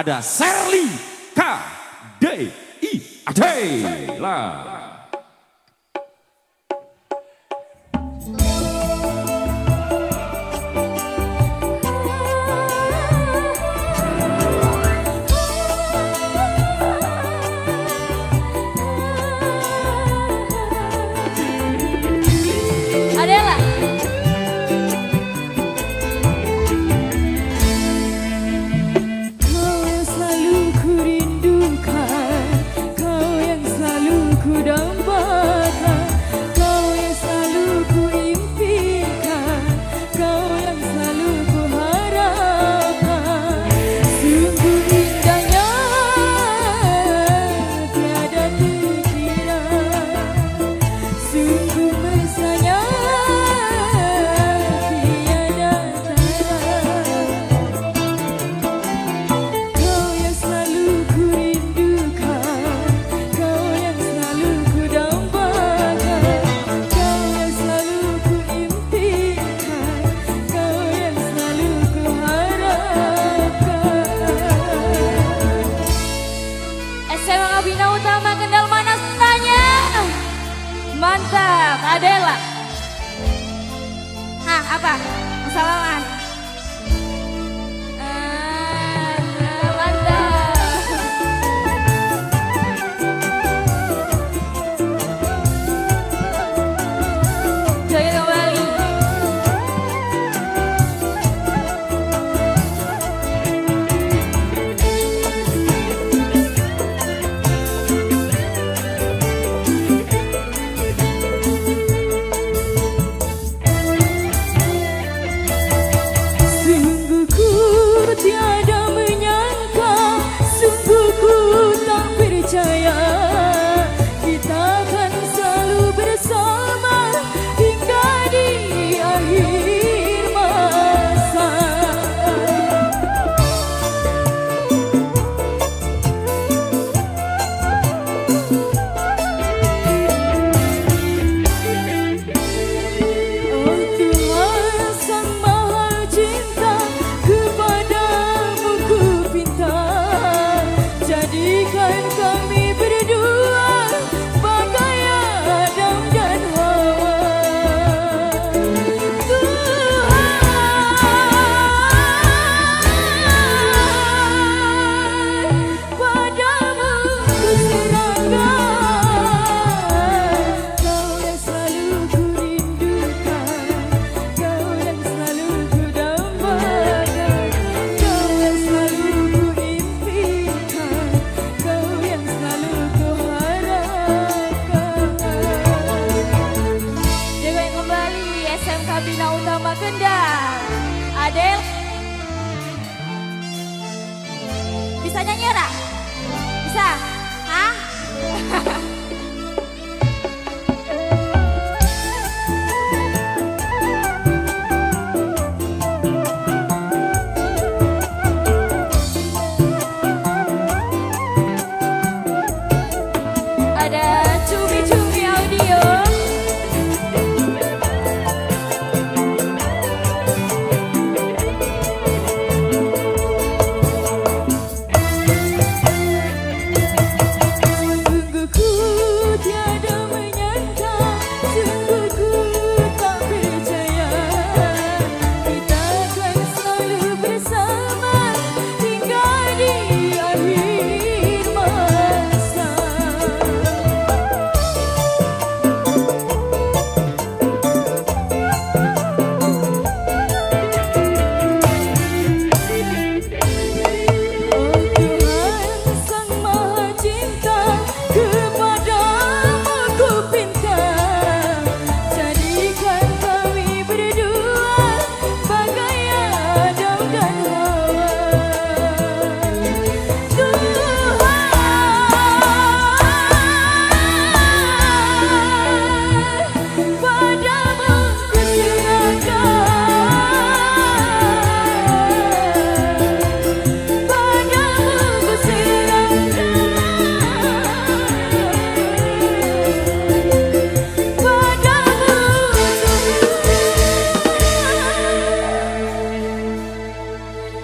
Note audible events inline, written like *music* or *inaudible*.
ada Serli K D I Adela. Mantap, Apa? time. Sabina Utama Kendal. Adel. Bisa nyanyi enggak? Bisa? Hah? *laughs* Ada